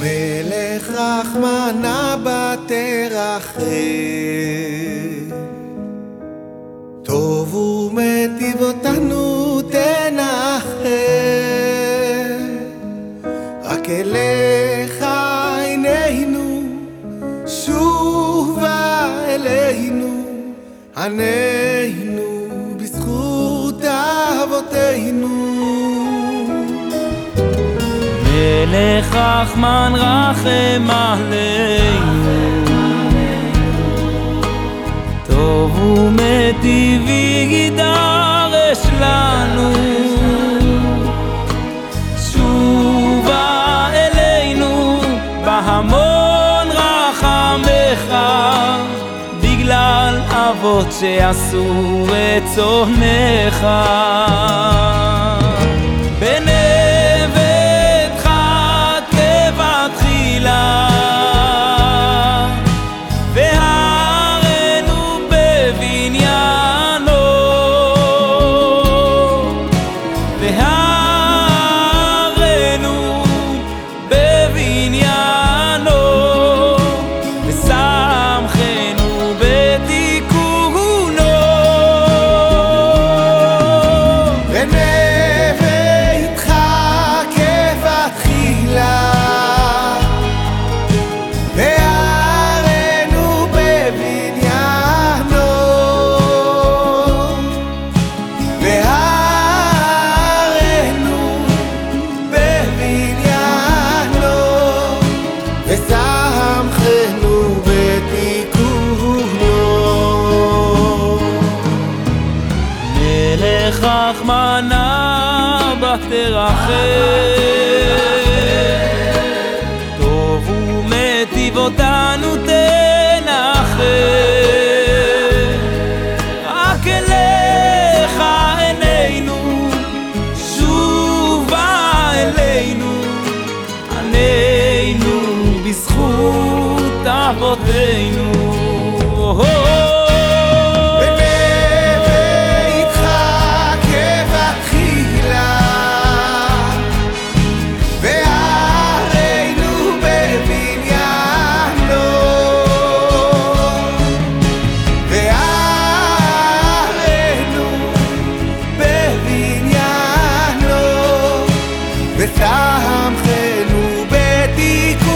מלך רחמנה בתרחם, טוב ומטיב אותנו תנחם, רק אליך עינינו, שובה אלינו, ענינו בזכות אבותינו. מלך רחמן רחם עלינו. טוב ומטיב ידרש לנו. שובה אלינו בהמון רחמך בגלל אבות שעשו רצונך. בנבטך מלך רחמנה בתרחם טוב ומטיב אותנו תנחם רק אליך עינינו שובה אלינו. ענינו בזכות אבותינו ותמכנו בתיקונו.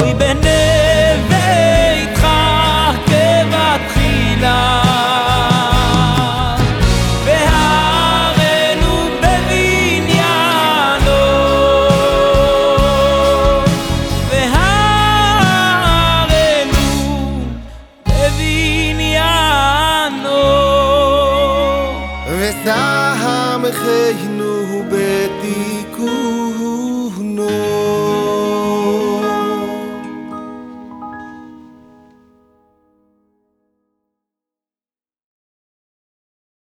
אוי בן וועסט האָך מחיינו